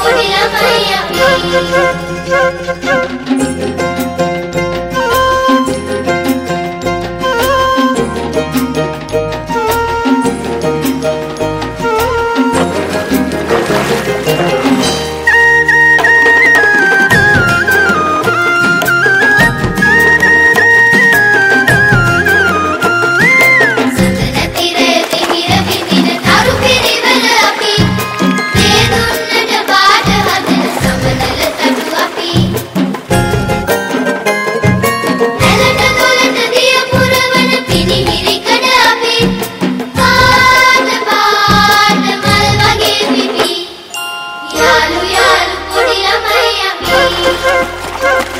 我的两把一。你。